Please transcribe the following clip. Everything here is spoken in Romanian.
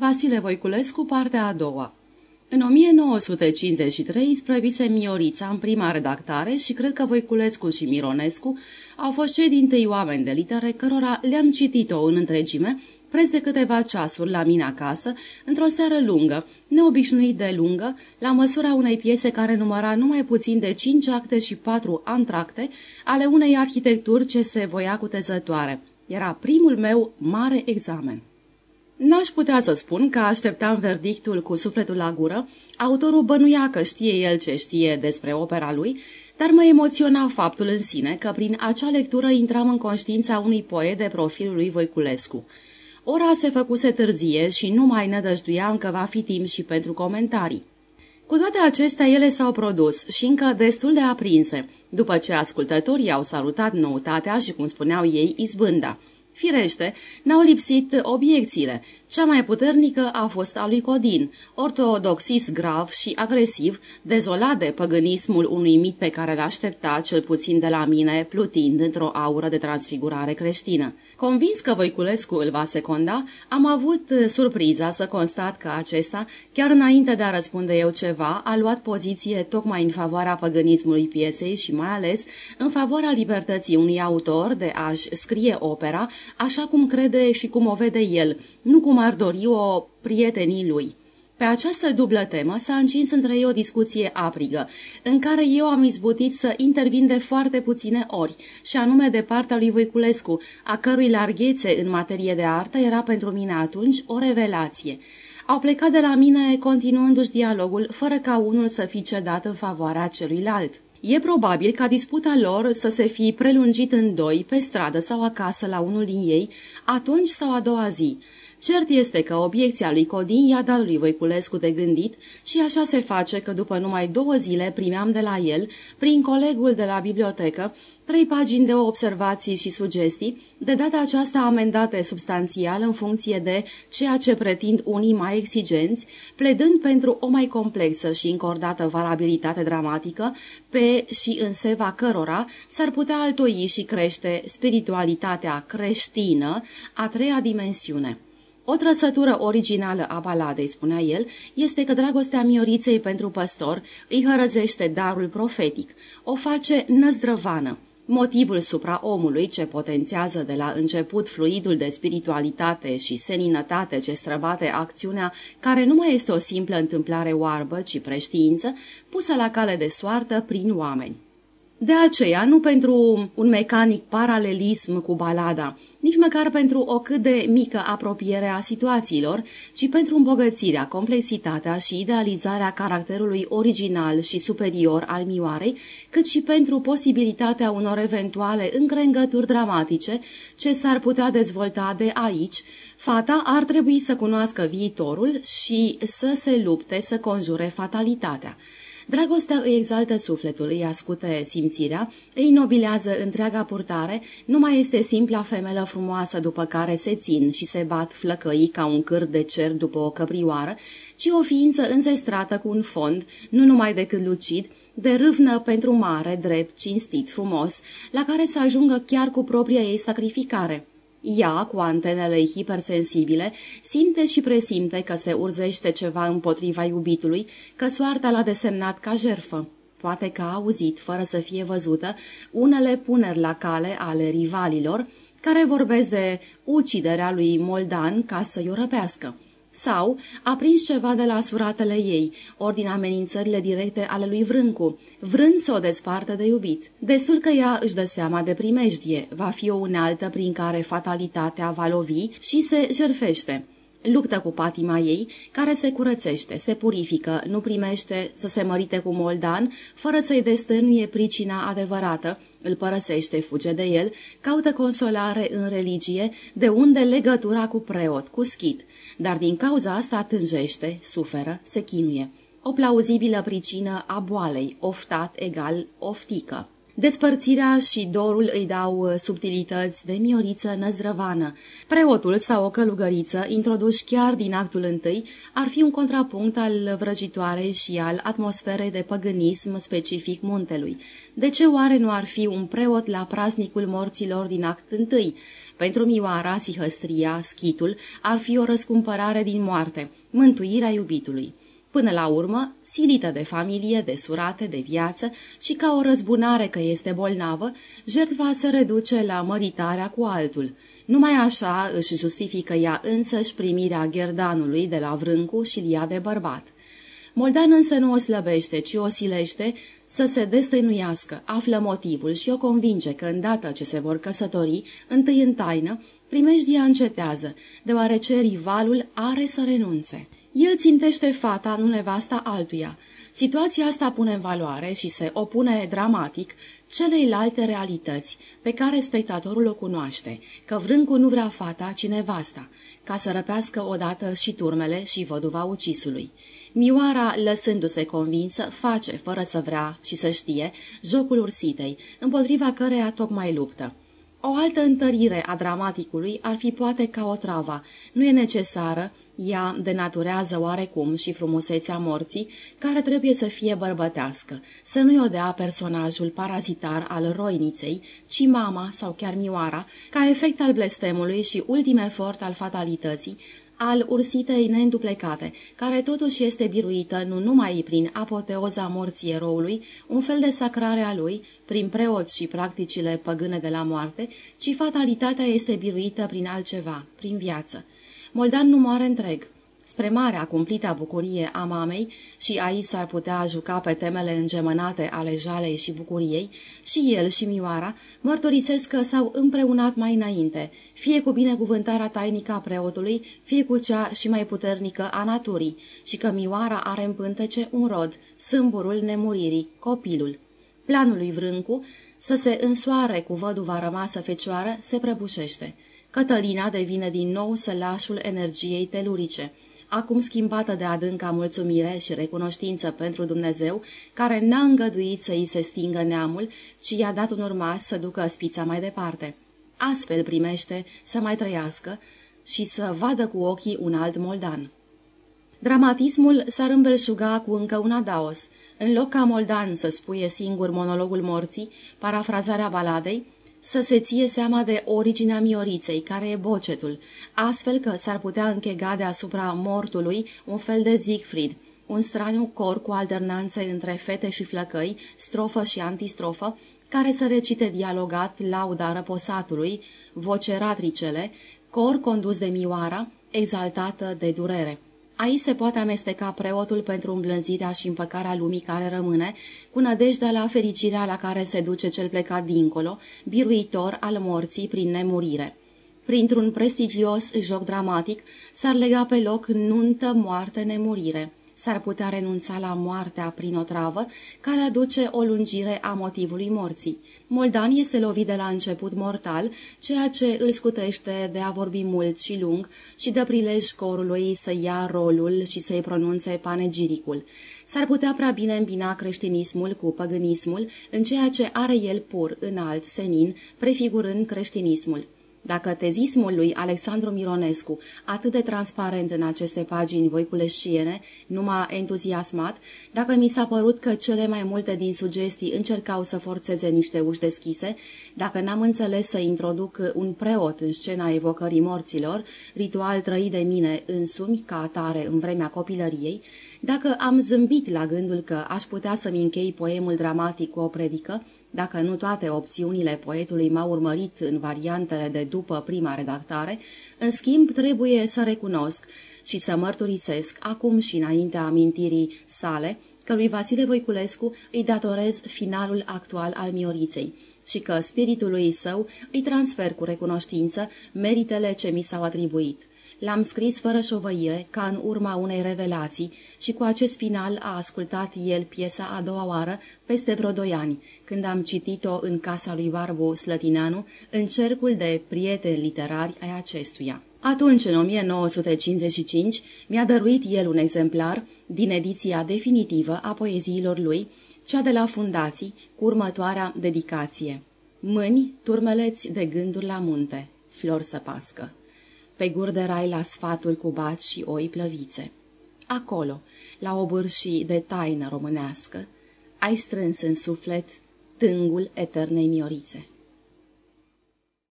Vasile Voiculescu, partea a doua În 1953 sprăvise Miorița în prima redactare și cred că Voiculescu și Mironescu au fost cei din tâi oameni de litere cărora le-am citit-o în întregime, preț de câteva ceasuri la mine acasă, într-o seară lungă, neobișnuit de lungă, la măsura unei piese care număra numai puțin de cinci acte și patru antracte ale unei arhitecturi ce se voia cu tezătoare. Era primul meu mare examen. N-aș putea să spun că așteptam verdictul cu sufletul la gură, autorul bănuia că știe el ce știe despre opera lui, dar mă emoționa faptul în sine că prin acea lectură intram în conștiința unui poet de profilul lui Voiculescu. Ora se făcuse târzie și nu mai nădăjduiam că va fi timp și pentru comentarii. Cu toate acestea, ele s-au produs și încă destul de aprinse, după ce ascultătorii au salutat noutatea și, cum spuneau ei, izbânda. Firește, n-au lipsit obiecțiile. Cea mai puternică a fost a lui Codin, ortodoxist grav și agresiv, dezolat de păgânismul unui mit pe care l-aștepta, cel puțin de la mine, plutind într-o aură de transfigurare creștină. Convins că Voiculescu îl va seconda, am avut surpriza să constat că acesta, chiar înainte de a răspunde eu ceva, a luat poziție tocmai în favoarea păgânismului piesei și mai ales în favoarea libertății unui autor de a-și scrie opera așa cum crede și cum o vede el, nu cum ar dori o prietenii lui. Pe această dublă temă s-a încins între ei o discuție aprigă, în care eu am izbutit să intervin de foarte puține ori, și anume de partea lui Voiculescu, a cărui larghețe în materie de artă era pentru mine atunci o revelație. Au plecat de la mine continuându-și dialogul, fără ca unul să fi cedat în favoarea celuilalt. E probabil ca disputa lor să se fi prelungit în doi, pe stradă sau acasă la unul din ei, atunci sau a doua zi. Cert este că obiecția lui Codin i-a dat lui Voiculescu de gândit și așa se face că după numai două zile primeam de la el, prin colegul de la bibliotecă, trei pagini de observații și sugestii, de data aceasta amendate substanțial în funcție de ceea ce pretind unii mai exigenți, pledând pentru o mai complexă și încordată valabilitate dramatică, pe și în seva cărora s-ar putea altoi și crește spiritualitatea creștină, a treia dimensiune. O trăsătură originală a baladei, spunea el, este că dragostea Mioriței pentru păstor îi hărăzește darul profetic, o face năzdrăvană. Motivul supra omului ce potențează de la început fluidul de spiritualitate și seninătate ce străbate acțiunea, care nu mai este o simplă întâmplare oarbă, ci preștiință, pusă la cale de soartă prin oameni. De aceea, nu pentru un mecanic paralelism cu balada, nici măcar pentru o cât de mică apropiere a situațiilor, ci pentru îmbogățirea, complexitatea și idealizarea caracterului original și superior al mioarei, cât și pentru posibilitatea unor eventuale încrengături dramatice ce s-ar putea dezvolta de aici, fata ar trebui să cunoască viitorul și să se lupte să conjure fatalitatea. Dragostea îi exaltă sufletul, îi ascute simțirea, îi nobilează întreaga purtare, nu mai este simpla femelă frumoasă după care se țin și se bat flăcăii ca un câr de cer după o căprioară, ci o ființă înzestrată cu un fond, nu numai decât lucid, de râvnă pentru mare, drept, cinstit, frumos, la care să ajungă chiar cu propria ei sacrificare. Ea, cu antenele hipersensibile, simte și presimte că se urzește ceva împotriva iubitului, că soarta l-a desemnat ca jerfă. Poate că a auzit, fără să fie văzută, unele puneri la cale ale rivalilor, care vorbesc de uciderea lui Moldan ca să-i o răpească. Sau a prins ceva de la suratele ei, ori din amenințările directe ale lui Vrâncu, vrând să o despartă de iubit. Destul că ea își dă seama de primejdie, va fi o unealtă prin care fatalitatea va lovi și se jerfește. Luptă cu patima ei, care se curățește, se purifică, nu primește să se mărite cu Moldan, fără să-i destănuie pricina adevărată, îl părăsește, fuge de el, caută consolare în religie, de unde legătura cu preot, cu schit, dar din cauza asta tânjește, suferă, se chinuie. O plauzibilă pricină a boalei, oftat egal oftică. Despărțirea și dorul îi dau uh, subtilități de mioriță năzrăvană. Preotul sau o călugăriță, introduși chiar din actul întâi, ar fi un contrapunct al vrăjitoarei și al atmosferei de păgânism specific muntelui. De ce oare nu ar fi un preot la praznicul morților din act întâi? Pentru Mioara, sihăstria, schitul, ar fi o răscumpărare din moarte, mântuirea iubitului. Până la urmă, silită de familie, de surate, de viață și ca o răzbunare că este bolnavă, jertfa se reduce la măritarea cu altul. Numai așa își justifică ea însăși primirea gherdanului de la vrâncu și lia de bărbat. Moldan însă nu o slăbește, ci o silește să se destăinuiască, află motivul și o convinge că îndată ce se vor căsători, întâi în taină, primejdia încetează, deoarece rivalul are să renunțe. El țintește fata, nu nevasta altuia. Situația asta pune în valoare și se opune dramatic celeilalte realități pe care spectatorul o cunoaște, că vrâncul nu vrea fata, ci nevasta, ca să răpească odată și turmele și văduva ucisului. Mioara, lăsându-se convinsă, face, fără să vrea și să știe, jocul ursitei, împotriva căreia tocmai luptă. O altă întărire a dramaticului ar fi poate ca o travă. Nu e necesară, ea denaturează oarecum și frumusețea morții, care trebuie să fie bărbătească, să nu-i o dea personajul parazitar al roiniței, ci mama sau chiar mioara, ca efect al blestemului și ultim efort al fatalității, al ursitei neînduplecate, care totuși este biruită nu numai prin apoteoza morții eroului, un fel de sacrare a lui, prin preoți și practicile păgâne de la moarte, ci fatalitatea este biruită prin altceva, prin viață. Moldan nu moare întreg. Spre marea cumplită bucurie a mamei, și aici s-ar putea juca pe temele îngemănate ale jalei și bucuriei, și el și Mioara mărturisesc că s-au împreunat mai înainte, fie cu binecuvântarea tainică a preotului, fie cu cea și mai puternică a naturii, și că Mioara are în pântece un rod, sâmburul nemuririi, copilul. Planul lui Vrâncu, să se însoare cu văduva rămasă fecioară, se prăbușește. Cătălina devine din nou sălașul energiei telurice, acum schimbată de adânca mulțumire și recunoștință pentru Dumnezeu, care n-a îngăduit să îi se stingă neamul, ci i-a dat un urmas să ducă spița mai departe. Astfel primește să mai trăiască și să vadă cu ochii un alt moldan. Dramatismul s-ar îmbelșuga cu încă un adaos. În loc ca moldan să spuie singur monologul morții, parafrazarea baladei, să se ție seama de originea mioriței, care e bocetul, astfel că s-ar putea închega deasupra mortului un fel de Siegfried, un straniu cor cu alternanțe între fete și flăcăi, strofă și antistrofă, care să recite dialogat lauda răposatului, voce ratricele, cor condus de mioara, exaltată de durere. Aici se poate amesteca preotul pentru îmblânzirea și împăcarea lumii care rămâne, cu nădejdea la fericirea la care se duce cel plecat dincolo, biruitor al morții prin nemurire. Printr-un prestigios joc dramatic s-ar lega pe loc nuntă, moarte, nemurire s-ar putea renunța la moartea prin o travă care aduce o lungire a motivului morții. Moldan este lovit de la început mortal, ceea ce îl scutește de a vorbi mult și lung și dă prilej corului să ia rolul și să-i pronunțe panegiricul. S-ar putea prea bine îmbina creștinismul cu păgânismul în ceea ce are el pur, înalt, senin, prefigurând creștinismul. Dacă tezismul lui Alexandru Mironescu, atât de transparent în aceste pagini voiculeșiene, nu m-a entuziasmat, dacă mi s-a părut că cele mai multe din sugestii încercau să forțeze niște uși deschise, dacă n-am înțeles să introduc un preot în scena evocării morților, ritual trăit de mine însumi ca atare în vremea copilăriei, dacă am zâmbit la gândul că aș putea să-mi închei poemul dramatic cu o predică, dacă nu toate opțiunile poetului m-au urmărit în variantele de după prima redactare, în schimb trebuie să recunosc și să mărturisesc, acum și înaintea amintirii sale, că lui Vasile Voiculescu îi datorez finalul actual al Mioriței și că spiritului său îi transfer cu recunoștință meritele ce mi s-au atribuit. L-am scris fără șovăire, ca în urma unei revelații, și cu acest final a ascultat el piesa a doua oară, peste vreo doi ani, când am citit-o în casa lui Barbu Slătineanu, în cercul de prieteni literari ai acestuia. Atunci, în 1955, mi-a dăruit el un exemplar din ediția definitivă a poeziilor lui, cea de la fundații, cu următoarea dedicație. Mâni, turmeleți de gânduri la munte, flor să pască pe gurderai la sfatul cu baci și oi plăvițe. Acolo, la obârșii de taină românească, ai strâns în suflet tângul eternei miorițe.